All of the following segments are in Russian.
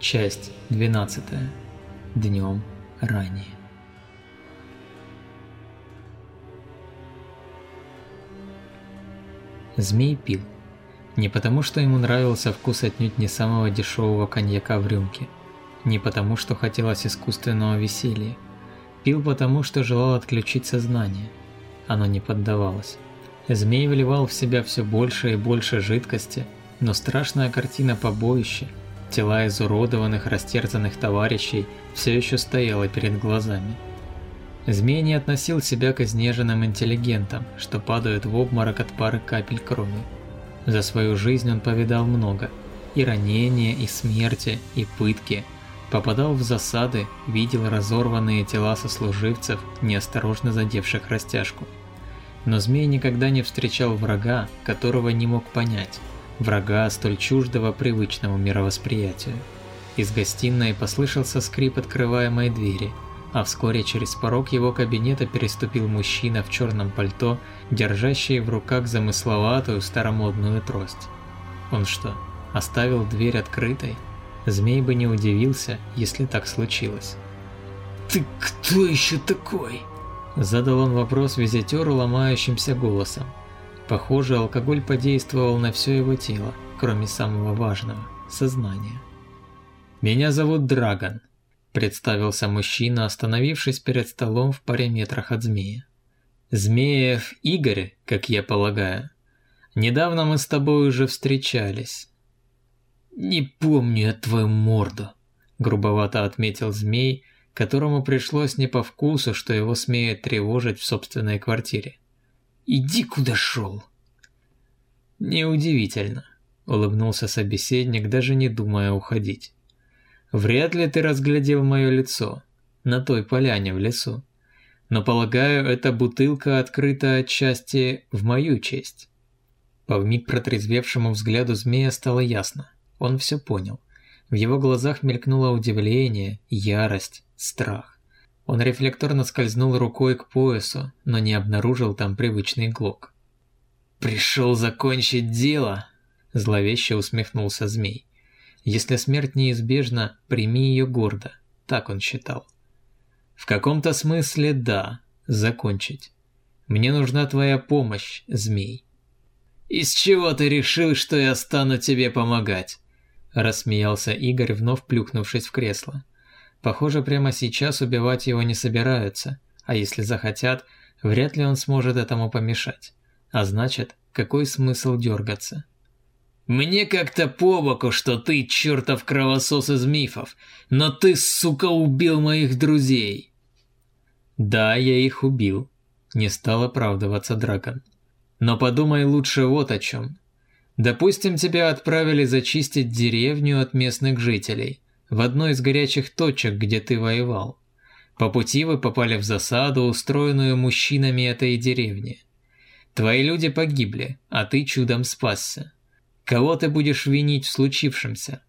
Часть 12. Днем ранее. Змей пил. Не потому, что ему нравился вкус отнюдь не самого дешевого коньяка в рюмке. Не потому, что хотелось искусственного веселья. Пил потому, что желал отключить сознание. Оно не поддавалось. Змей вливал в себя все больше и больше жидкости, но страшная картина побоища – Тела изуродованных, растерзанных товарищей все еще стояла перед глазами. Змей не относил себя к изнеженным интеллигентам, что падают в обморок от пары капель крови. За свою жизнь он повидал много. И ранения, и смерти, и пытки. Попадал в засады, видел разорванные тела сослуживцев, неосторожно задевших растяжку. Но змей никогда не встречал врага, которого не мог понять, врага столь чуждого привычному мировосприятию. Из гостиной послышался скрип открываемой двери, а вскоре через порог его кабинета переступил мужчина в черном пальто, держащий в руках замысловатую старомодную трость. Он что, оставил дверь открытой? Змей бы не удивился, если так случилось. «Ты кто еще такой?» Задал он вопрос визитеру ломающимся голосом. Похоже, алкоголь подействовал на все его тело, кроме самого важного – сознания. «Меня зовут Драгон», – представился мужчина, остановившись перед столом в паре метрах от змея. «Змеев Игорь, как я полагаю. Недавно мы с тобой уже встречались». «Не помню я твою морду», – грубовато отметил змей, которому пришлось не по вкусу, что его смеют тревожить в собственной квартире. Иди куда шел. Неудивительно, улыбнулся собеседник, даже не думая уходить. Вряд ли ты разглядел мое лицо на той поляне в лесу. Но полагаю, эта бутылка открыта отчасти в мою честь. По вмиг протрезвевшему взгляду змея стало ясно. Он все понял. В его глазах мелькнуло удивление, ярость, страх. Он рефлекторно скользнул рукой к поясу, но не обнаружил там привычный глок. «Пришел закончить дело?» – зловеще усмехнулся змей. «Если смерть неизбежна, прими ее гордо», – так он считал. «В каком-то смысле да, закончить. Мне нужна твоя помощь, змей». «Из чего ты решил, что я стану тебе помогать?» – рассмеялся Игорь, вновь плюхнувшись в кресло. Похоже, прямо сейчас убивать его не собираются, а если захотят, вряд ли он сможет этому помешать. А значит, какой смысл дергаться? Мне как-то по боку, что ты чертов кровосос из мифов, но ты, сука, убил моих друзей. Да, я их убил. Не стал оправдываться Дракон. Но подумай лучше вот о чем. Допустим, тебя отправили зачистить деревню от местных жителей – в одной из горячих точек, где ты воевал. По пути вы попали в засаду, устроенную мужчинами этой деревни. Твои люди погибли, а ты чудом спасся. Кого ты будешь винить в случившемся?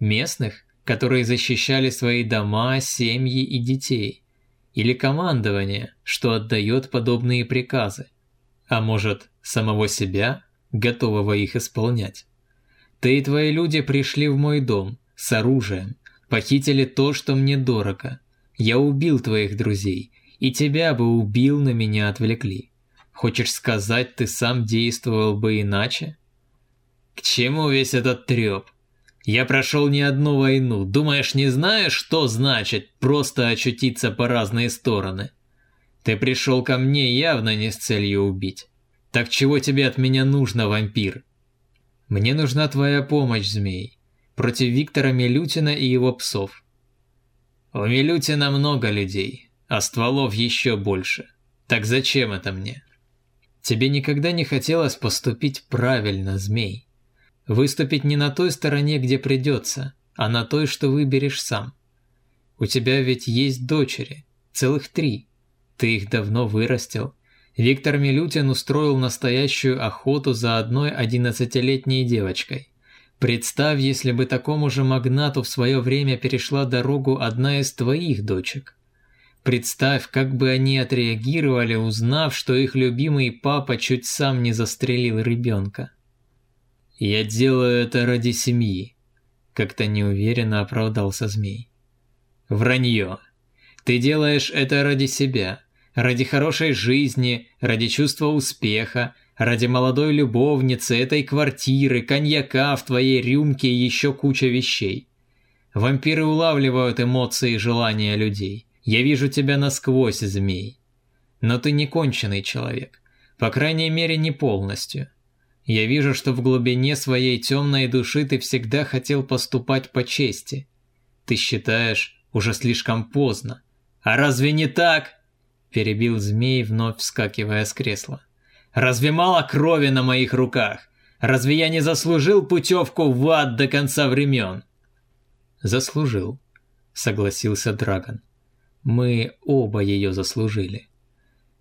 Местных, которые защищали свои дома, семьи и детей? Или командование, что отдает подобные приказы? А может, самого себя, готового их исполнять? Ты и твои люди пришли в мой дом с оружием, Похитили то, что мне дорого. Я убил твоих друзей, и тебя бы убил, на меня отвлекли. Хочешь сказать, ты сам действовал бы иначе? К чему весь этот трёп? Я прошел не одну войну. Думаешь, не знаешь, что значит просто очутиться по разные стороны? Ты пришел ко мне явно не с целью убить. Так чего тебе от меня нужно, вампир? Мне нужна твоя помощь, змей против Виктора Милютина и его псов. У Милютина много людей, а стволов еще больше. Так зачем это мне? Тебе никогда не хотелось поступить правильно, змей. Выступить не на той стороне, где придется, а на той, что выберешь сам. У тебя ведь есть дочери, целых три. Ты их давно вырастил. Виктор Милютин устроил настоящую охоту за одной одиннадцатилетней девочкой. Представь, если бы такому же магнату в свое время перешла дорогу одна из твоих дочек. Представь, как бы они отреагировали, узнав, что их любимый папа чуть сам не застрелил ребенка. Я делаю это ради семьи. Как-то неуверенно оправдался змей. Вранье. Ты делаешь это ради себя, ради хорошей жизни, ради чувства успеха, ради молодой любовницы, этой квартиры, коньяка в твоей рюмке и еще куча вещей. Вампиры улавливают эмоции и желания людей. Я вижу тебя насквозь, змей. Но ты не конченый человек. По крайней мере, не полностью. Я вижу, что в глубине своей темной души ты всегда хотел поступать по чести. Ты считаешь, уже слишком поздно. А разве не так? Перебил змей, вновь вскакивая с кресла. Разве мало крови на моих руках? Разве я не заслужил путевку в ад до конца времен? Заслужил, согласился Драгон. Мы оба ее заслужили.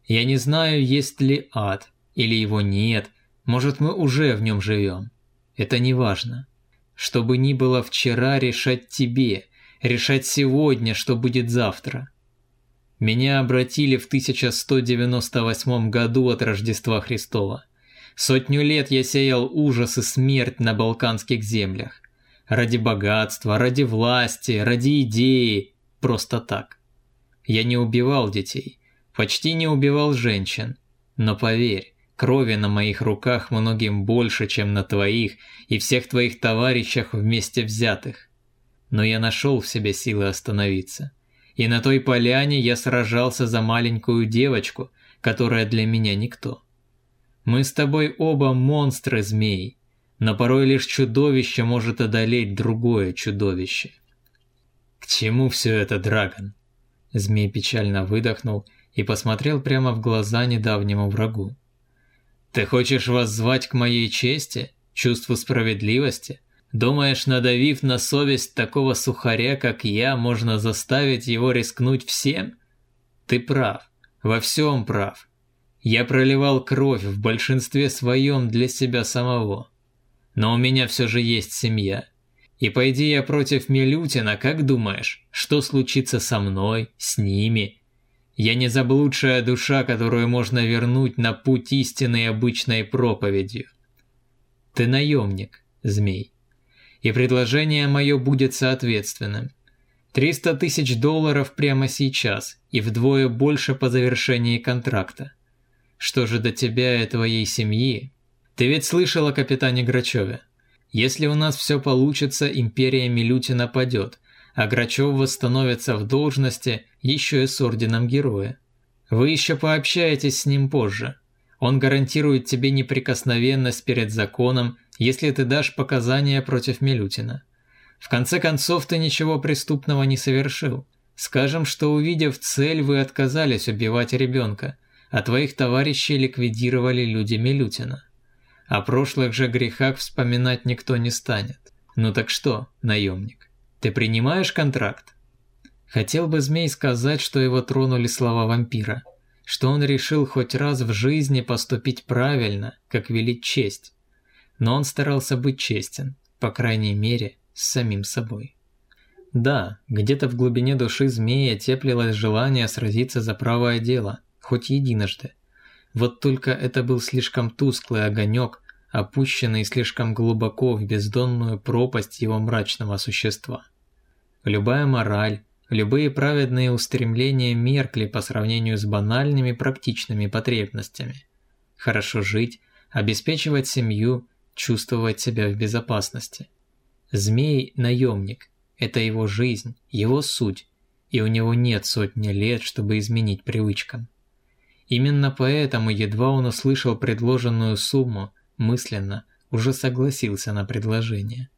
Я не знаю, есть ли ад, или его нет, может мы уже в нем живем. Это не важно. Что бы ни было вчера, решать тебе, решать сегодня, что будет завтра. Меня обратили в 1198 году от Рождества Христова. Сотню лет я сеял ужас и смерть на балканских землях. Ради богатства, ради власти, ради идеи, просто так. Я не убивал детей, почти не убивал женщин. Но поверь, крови на моих руках многим больше, чем на твоих и всех твоих товарищах вместе взятых. Но я нашел в себе силы остановиться и на той поляне я сражался за маленькую девочку, которая для меня никто. Мы с тобой оба монстры змей, но порой лишь чудовище может одолеть другое чудовище. К чему все это, Драгон? Змей печально выдохнул и посмотрел прямо в глаза недавнему врагу. Ты хочешь воззвать к моей чести, чувству справедливости, Думаешь, надавив на совесть такого сухаря, как я, можно заставить его рискнуть всем? Ты прав, во всем прав. Я проливал кровь в большинстве своем для себя самого. Но у меня все же есть семья. И пойди я против Милютина, как думаешь, что случится со мной, с ними? Я не заблудшая душа, которую можно вернуть на путь истинной обычной проповедью. Ты наемник, змей и предложение мое будет соответственным. 300 тысяч долларов прямо сейчас и вдвое больше по завершении контракта. Что же до тебя и твоей семьи? Ты ведь слышал о капитане Грачеве. Если у нас все получится, империя Милютина падет, а Грачев восстановится в должности еще и с орденом героя. Вы еще пообщаетесь с ним позже. Он гарантирует тебе неприкосновенность перед законом если ты дашь показания против Милютина. В конце концов, ты ничего преступного не совершил. Скажем, что увидев цель, вы отказались убивать ребенка, а твоих товарищей ликвидировали люди Милютина. О прошлых же грехах вспоминать никто не станет. Ну так что, наемник, ты принимаешь контракт? Хотел бы змей сказать, что его тронули слова вампира, что он решил хоть раз в жизни поступить правильно, как велит честь но он старался быть честен, по крайней мере, с самим собой. Да, где-то в глубине души змея теплилось желание сразиться за правое дело, хоть единожды. Вот только это был слишком тусклый огонек, опущенный слишком глубоко в бездонную пропасть его мрачного существа. Любая мораль, любые праведные устремления меркли по сравнению с банальными практичными потребностями. Хорошо жить, обеспечивать семью, чувствовать себя в безопасности. Змей – наемник, это его жизнь, его суть, и у него нет сотни лет, чтобы изменить привычкам. Именно поэтому, едва он услышал предложенную сумму, мысленно уже согласился на предложение.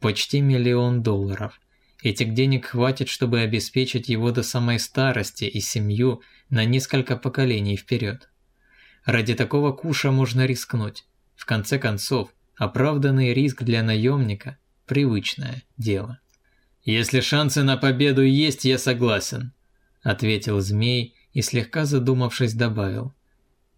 Почти миллион долларов. Этих денег хватит, чтобы обеспечить его до самой старости и семью на несколько поколений вперед. Ради такого куша можно рискнуть. В конце концов, оправданный риск для наемника – привычное дело. «Если шансы на победу есть, я согласен», – ответил змей и слегка задумавшись добавил.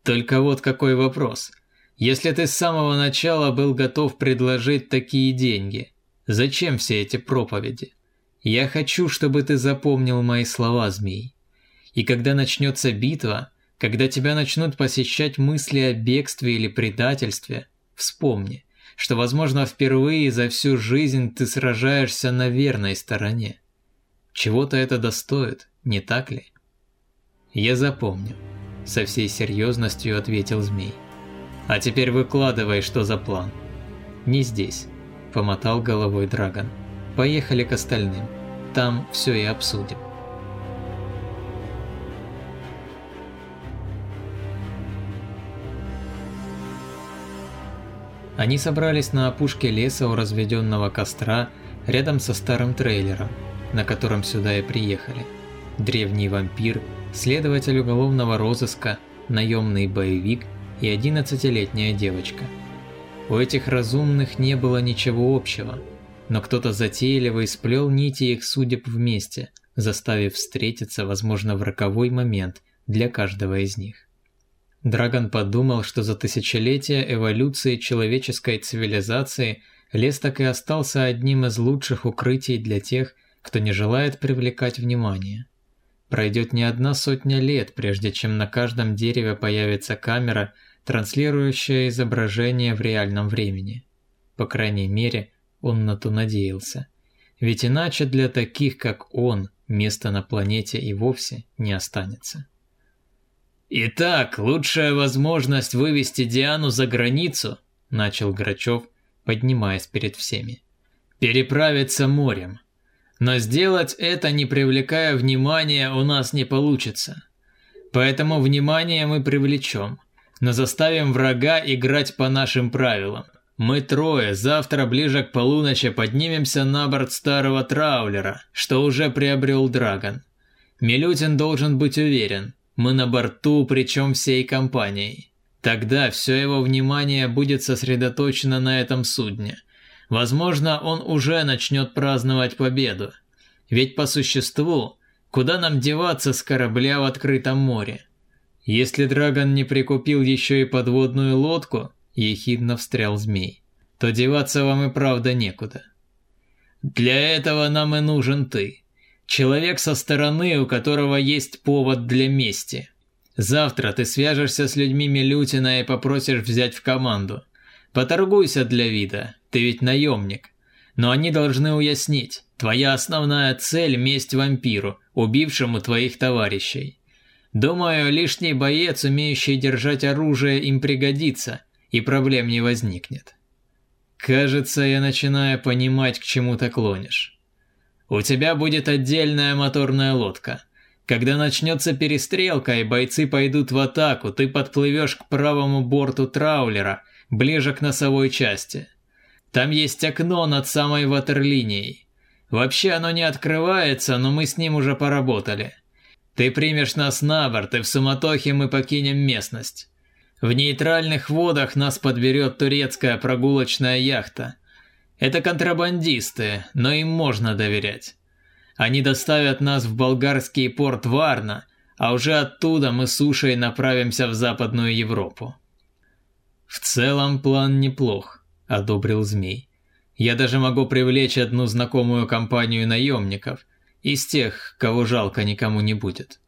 «Только вот какой вопрос. Если ты с самого начала был готов предложить такие деньги, зачем все эти проповеди? Я хочу, чтобы ты запомнил мои слова, змей. И когда начнется битва, когда тебя начнут посещать мысли о бегстве или предательстве, вспомни, что, возможно, впервые за всю жизнь ты сражаешься на верной стороне. Чего-то это достоит, не так ли? Я запомню, со всей серьезностью ответил змей. А теперь выкладывай, что за план. Не здесь, помотал головой Драгон. Поехали к остальным. Там все и обсудим. Они собрались на опушке леса у разведенного костра рядом со старым трейлером, на котором сюда и приехали. Древний вампир, следователь уголовного розыска, наемный боевик и 11-летняя девочка. У этих разумных не было ничего общего, но кто-то затейливо сплел нити их судеб вместе, заставив встретиться, возможно, в роковой момент для каждого из них. Драгон подумал, что за тысячелетия эволюции человеческой цивилизации лес так и остался одним из лучших укрытий для тех, кто не желает привлекать внимание. Пройдет не одна сотня лет, прежде чем на каждом дереве появится камера, транслирующая изображение в реальном времени. По крайней мере, он на то надеялся. Ведь иначе для таких, как он, места на планете и вовсе не останется. «Итак, лучшая возможность вывести Диану за границу», – начал Грачев, поднимаясь перед всеми. «Переправиться морем. Но сделать это, не привлекая внимания, у нас не получится. Поэтому внимание мы привлечем, но заставим врага играть по нашим правилам. Мы трое завтра ближе к полуночи поднимемся на борт старого траулера, что уже приобрел Драгон. Милютин должен быть уверен, мы на борту, причем всей компанией. Тогда все его внимание будет сосредоточено на этом судне. Возможно, он уже начнет праздновать победу. Ведь по существу, куда нам деваться с корабля в открытом море? Если Драгон не прикупил еще и подводную лодку, ехидно встрял змей, то деваться вам и правда некуда. Для этого нам и нужен ты. Человек со стороны, у которого есть повод для мести. Завтра ты свяжешься с людьми Милютина и попросишь взять в команду. Поторгуйся для вида, ты ведь наемник. Но они должны уяснить, твоя основная цель – месть вампиру, убившему твоих товарищей. Думаю, лишний боец, умеющий держать оружие, им пригодится, и проблем не возникнет. Кажется, я начинаю понимать, к чему ты клонишь. У тебя будет отдельная моторная лодка. Когда начнется перестрелка и бойцы пойдут в атаку, ты подплывешь к правому борту траулера, ближе к носовой части. Там есть окно над самой ватерлинией. Вообще оно не открывается, но мы с ним уже поработали. Ты примешь нас на борт, и в суматохе мы покинем местность. В нейтральных водах нас подберет турецкая прогулочная яхта – это контрабандисты, но им можно доверять. Они доставят нас в болгарский порт Варна, а уже оттуда мы сушей направимся в Западную Европу. В целом план неплох, одобрил Змей. Я даже могу привлечь одну знакомую компанию наемников, из тех, кого жалко никому не будет.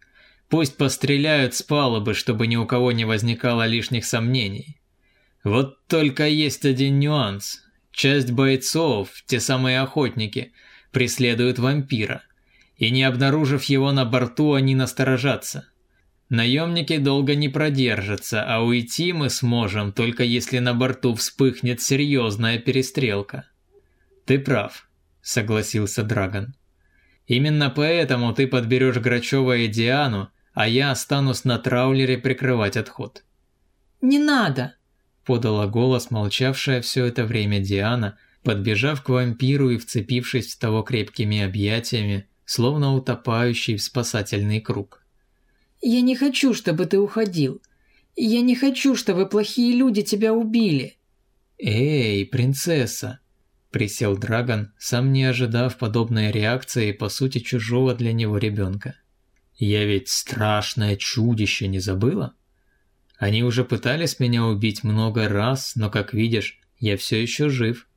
Пусть постреляют с палубы, чтобы ни у кого не возникало лишних сомнений. Вот только есть один нюанс, Часть бойцов, те самые охотники, преследуют вампира, и не обнаружив его на борту, они насторожатся. Наемники долго не продержатся, а уйти мы сможем, только если на борту вспыхнет серьезная перестрелка. Ты прав, согласился Драгон. Именно поэтому ты подберешь Грачева и Диану, а я останусь на траулере прикрывать отход. Не надо, подала голос молчавшая все это время Диана, подбежав к вампиру и вцепившись в того крепкими объятиями, словно утопающий в спасательный круг. «Я не хочу, чтобы ты уходил. Я не хочу, чтобы плохие люди тебя убили». «Эй, принцесса!» – присел Драгон, сам не ожидав подобной реакции по сути чужого для него ребенка. «Я ведь страшное чудище не забыла?» Они уже пытались меня убить много раз, но, как видишь, я все еще жив.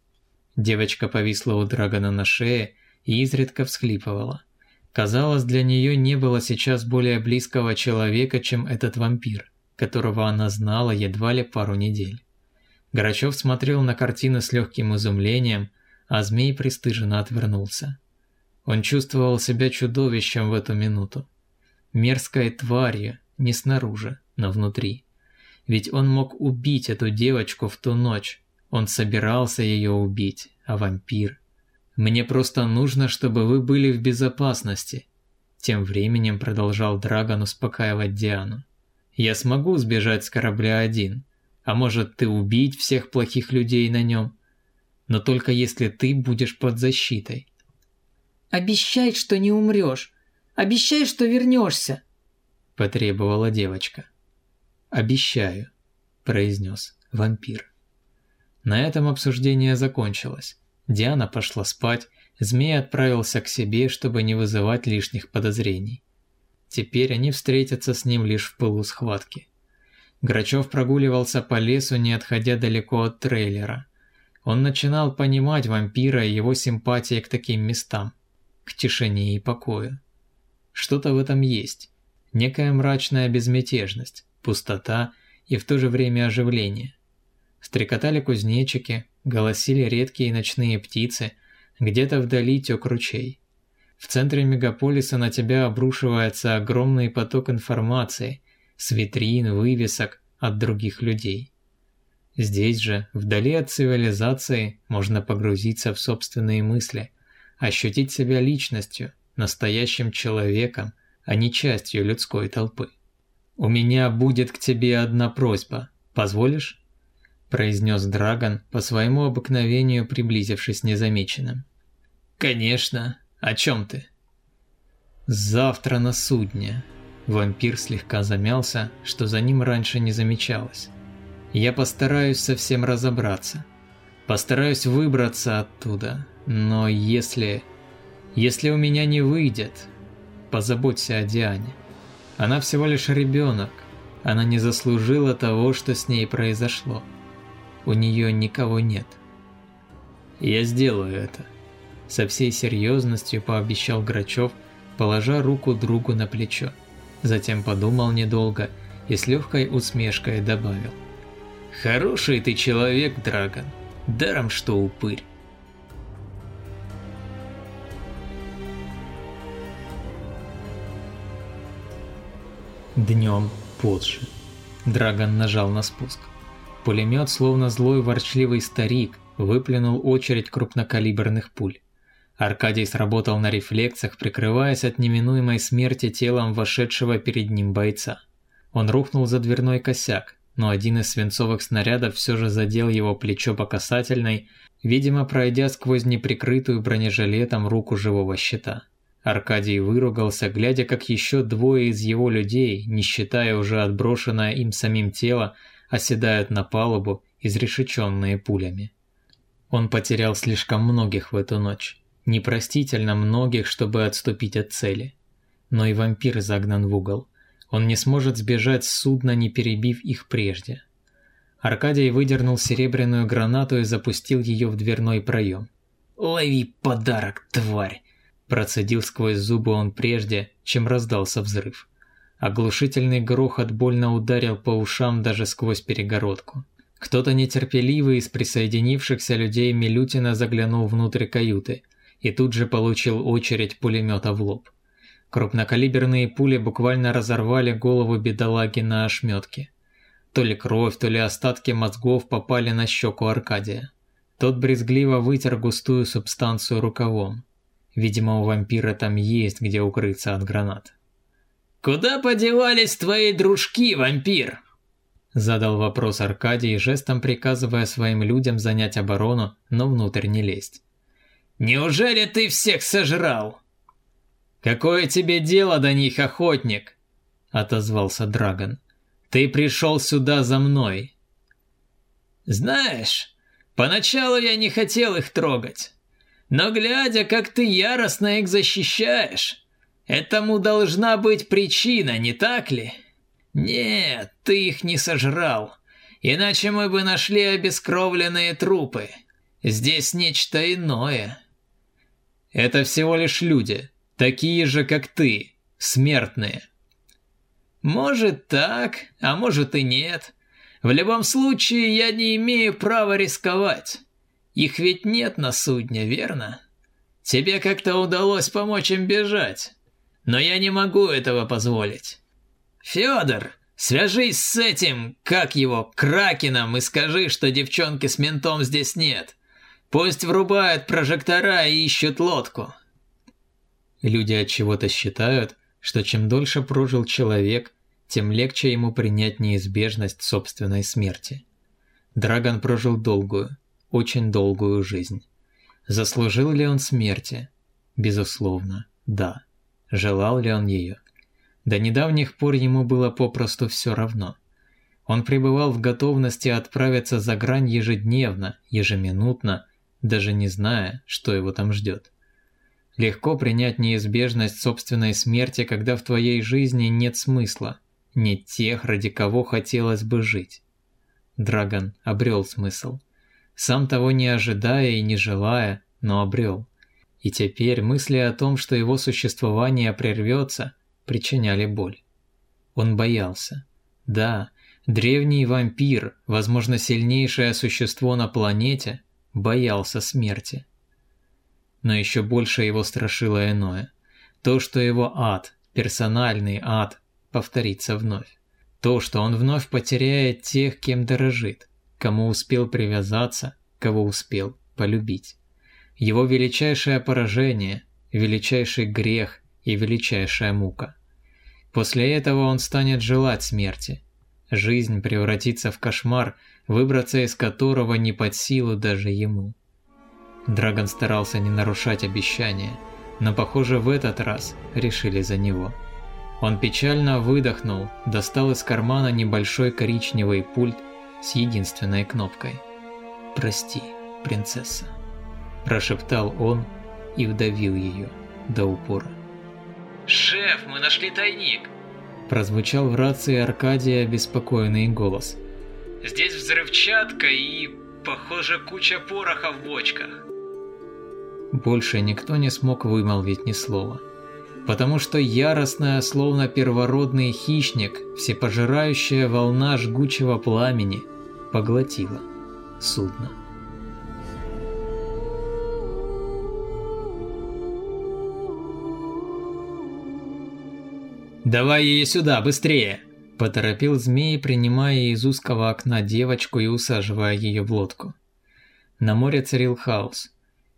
Девочка повисла у Драгона на шее и изредка всхлипывала. Казалось, для нее не было сейчас более близкого человека, чем этот вампир, которого она знала едва ли пару недель. Грачев смотрел на картину с легким изумлением, а змей пристыженно отвернулся. Он чувствовал себя чудовищем в эту минуту. Мерзкой тварью, не снаружи, но внутри. Ведь он мог убить эту девочку в ту ночь. Он собирался ее убить, а вампир... Мне просто нужно, чтобы вы были в безопасности. Тем временем продолжал Драгон успокаивать Диану. Я смогу сбежать с корабля один, а может ты убить всех плохих людей на нем, но только если ты будешь под защитой. Обещай, что не умрешь. Обещай, что вернешься, потребовала девочка. Обещаю, произнес вампир. На этом обсуждение закончилось. Диана пошла спать, змей отправился к себе, чтобы не вызывать лишних подозрений. Теперь они встретятся с ним лишь в пылу схватки. Грачев прогуливался по лесу, не отходя далеко от трейлера. Он начинал понимать вампира и его симпатии к таким местам, к тишине и покою. Что-то в этом есть. Некая мрачная безмятежность, пустота и в то же время оживление. Стрекотали кузнечики, голосили редкие ночные птицы, где-то вдали тек ручей. В центре мегаполиса на тебя обрушивается огромный поток информации, с витрин, вывесок от других людей. Здесь же, вдали от цивилизации, можно погрузиться в собственные мысли, ощутить себя личностью, настоящим человеком, а не частью людской толпы. «У меня будет к тебе одна просьба. Позволишь?» произнес Драгон, по своему обыкновению приблизившись незамеченным. «Конечно. О чем ты?» «Завтра на судне». Вампир слегка замялся, что за ним раньше не замечалось. «Я постараюсь совсем разобраться. Постараюсь выбраться оттуда. Но если... Если у меня не выйдет, позаботься о Диане. Она всего лишь ребенок. Она не заслужила того, что с ней произошло. У нее никого нет. Я сделаю это. Со всей серьезностью пообещал Грачев, положа руку другу на плечо. Затем подумал недолго и с легкой усмешкой добавил. «Хороший ты человек, Драгон, даром что упырь». Днем позже. Драгон нажал на спуск. Пулемет, словно злой ворчливый старик, выплюнул очередь крупнокалиберных пуль. Аркадий сработал на рефлексах, прикрываясь от неминуемой смерти телом вошедшего перед ним бойца. Он рухнул за дверной косяк, но один из свинцовых снарядов все же задел его плечо по касательной, видимо, пройдя сквозь неприкрытую бронежилетом руку живого щита. Аркадий выругался, глядя, как еще двое из его людей, не считая уже отброшенное им самим тело, оседают на палубу, изрешеченные пулями. Он потерял слишком многих в эту ночь. Непростительно многих, чтобы отступить от цели. Но и вампир загнан в угол. Он не сможет сбежать с судна, не перебив их прежде. Аркадий выдернул серебряную гранату и запустил ее в дверной проем. «Лови подарок, тварь!» Процедил сквозь зубы он прежде, чем раздался взрыв. Оглушительный грохот больно ударил по ушам даже сквозь перегородку. Кто-то нетерпеливый из присоединившихся людей Милютина заглянул внутрь каюты и тут же получил очередь пулемета в лоб. Крупнокалиберные пули буквально разорвали голову бедолаги на ошметке. То ли кровь, то ли остатки мозгов попали на щеку Аркадия. Тот брезгливо вытер густую субстанцию рукавом. Видимо, у вампира там есть где укрыться от гранат. «Куда подевались твои дружки, вампир?» Задал вопрос Аркадий, жестом приказывая своим людям занять оборону, но внутрь не лезть. «Неужели ты всех сожрал?» «Какое тебе дело до них, охотник?» Отозвался Драгон. «Ты пришел сюда за мной». «Знаешь, поначалу я не хотел их трогать, но глядя, как ты яростно их защищаешь, Этому должна быть причина, не так ли? Нет, ты их не сожрал. Иначе мы бы нашли обескровленные трупы. Здесь нечто иное. Это всего лишь люди, такие же, как ты, смертные. Может так, а может и нет. В любом случае, я не имею права рисковать. Их ведь нет на судне, верно? Тебе как-то удалось помочь им бежать. Но я не могу этого позволить. Федор, свяжись с этим, как его, Кракеном, и скажи, что девчонки с ментом здесь нет. Пусть врубают прожектора и ищут лодку. Люди от чего-то считают, что чем дольше прожил человек, тем легче ему принять неизбежность собственной смерти. Драгон прожил долгую, очень долгую жизнь. Заслужил ли он смерти? Безусловно, да. Желал ли он ее? До недавних пор ему было попросту все равно. Он пребывал в готовности отправиться за грань ежедневно, ежеминутно, даже не зная, что его там ждет. Легко принять неизбежность собственной смерти, когда в твоей жизни нет смысла, нет тех, ради кого хотелось бы жить. Драгон обрел смысл. Сам того не ожидая и не желая, но обрел. И теперь мысли о том, что его существование прервется, причиняли боль. Он боялся. Да, древний вампир, возможно, сильнейшее существо на планете, боялся смерти. Но еще больше его страшило иное. То, что его ад, персональный ад, повторится вновь. То, что он вновь потеряет тех, кем дорожит, кому успел привязаться, кого успел полюбить. Его величайшее поражение, величайший грех и величайшая мука. После этого он станет желать смерти. Жизнь превратится в кошмар, выбраться из которого не под силу даже ему. Драгон старался не нарушать обещания, но, похоже, в этот раз решили за него. Он печально выдохнул, достал из кармана небольшой коричневый пульт с единственной кнопкой. «Прости, принцесса», – прошептал он и вдавил ее до упора. «Шеф, мы нашли тайник!» Прозвучал в рации Аркадия беспокойный голос. «Здесь взрывчатка и, похоже, куча пороха в бочках». Больше никто не смог вымолвить ни слова. Потому что яростная, словно первородный хищник, всепожирающая волна жгучего пламени поглотила судно. «Давай ее сюда, быстрее!» Поторопил змей, принимая из узкого окна девочку и усаживая ее в лодку. На море царил хаос.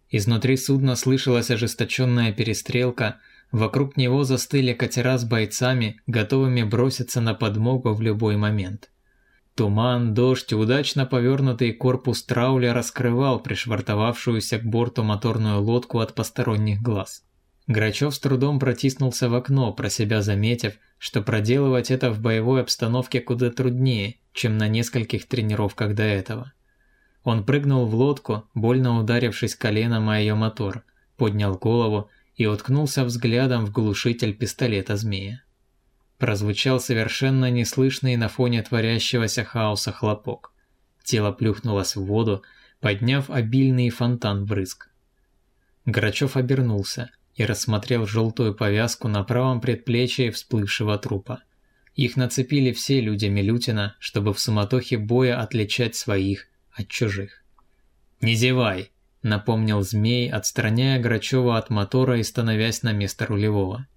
Изнутри судна слышалась ожесточенная перестрелка, вокруг него застыли катера с бойцами, готовыми броситься на подмогу в любой момент. Туман, дождь и удачно повернутый корпус трауля раскрывал пришвартовавшуюся к борту моторную лодку от посторонних глаз. Грачев с трудом протиснулся в окно, про себя заметив, что проделывать это в боевой обстановке куда труднее, чем на нескольких тренировках до этого. Он прыгнул в лодку, больно ударившись коленом о ее мотор, поднял голову и уткнулся взглядом в глушитель пистолета змея. Прозвучал совершенно неслышный на фоне творящегося хаоса хлопок. Тело плюхнулось в воду, подняв обильный фонтан брызг. Грачев обернулся – и рассмотрел желтую повязку на правом предплечье всплывшего трупа. Их нацепили все люди Милютина, чтобы в суматохе боя отличать своих от чужих. «Не зевай!» – напомнил змей, отстраняя Грачева от мотора и становясь на место рулевого.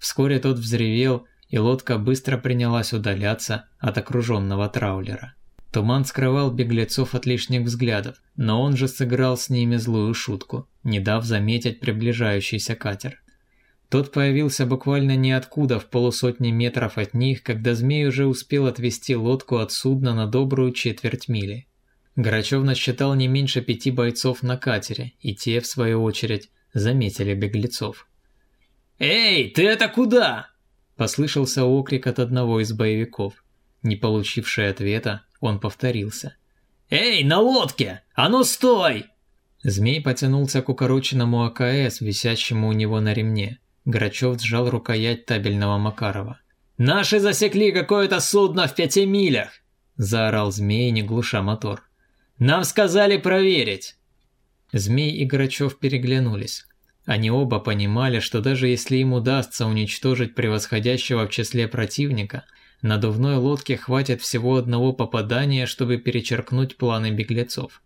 Вскоре тот взревел, и лодка быстро принялась удаляться от окруженного траулера. Туман скрывал беглецов от лишних взглядов, но он же сыграл с ними злую шутку, не дав заметить приближающийся катер. Тот появился буквально ниоткуда в полусотни метров от них, когда змей уже успел отвести лодку от судна на добрую четверть мили. Грачев насчитал не меньше пяти бойцов на катере, и те, в свою очередь, заметили беглецов. «Эй, ты это куда?» – послышался окрик от одного из боевиков. Не получивший ответа, он повторился. «Эй, на лодке! А ну стой!» Змей потянулся к укороченному АКС, висящему у него на ремне. Грачев сжал рукоять табельного Макарова. «Наши засекли какое-то судно в пяти милях!» Заорал змей, не глуша мотор. «Нам сказали проверить!» Змей и Грачев переглянулись. Они оба понимали, что даже если им удастся уничтожить превосходящего в числе противника – Надувной лодке хватит всего одного попадания, чтобы перечеркнуть планы беглецов.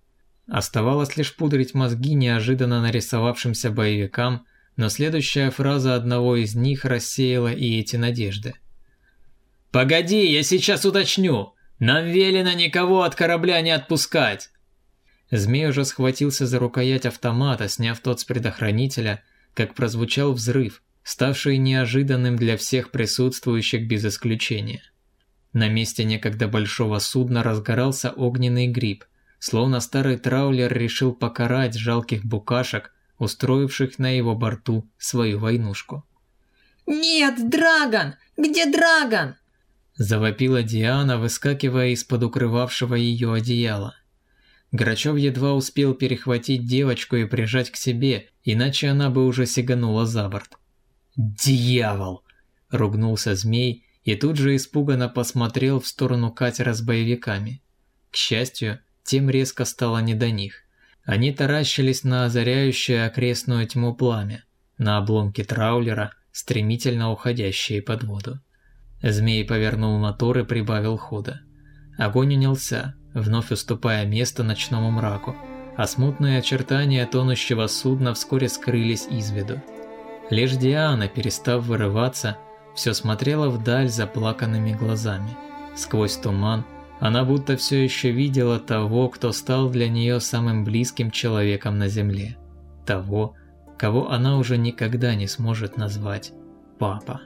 Оставалось лишь пудрить мозги неожиданно нарисовавшимся боевикам, но следующая фраза одного из них рассеяла и эти надежды. «Погоди, я сейчас уточню! Нам велено никого от корабля не отпускать!» Змей уже схватился за рукоять автомата, сняв тот с предохранителя, как прозвучал взрыв, ставший неожиданным для всех присутствующих без исключения. На месте некогда большого судна разгорался огненный гриб, словно старый траулер решил покарать жалких букашек, устроивших на его борту свою войнушку. «Нет, Драгон! Где Драгон?» Завопила Диана, выскакивая из-под укрывавшего ее одеяла. Грачев едва успел перехватить девочку и прижать к себе, иначе она бы уже сиганула за борт. «Дьявол!» – ругнулся змей и тут же испуганно посмотрел в сторону катера с боевиками. К счастью, тем резко стало не до них. Они таращились на озаряющее окрестную тьму пламя, на обломки траулера, стремительно уходящие под воду. Змей повернул мотор и прибавил хода. Огонь унялся, вновь уступая место ночному мраку, а смутные очертания тонущего судна вскоре скрылись из виду. Лишь Диана, перестав вырываться, все смотрела вдаль заплаканными глазами. Сквозь туман она будто все еще видела того, кто стал для нее самым близким человеком на земле. Того, кого она уже никогда не сможет назвать папа.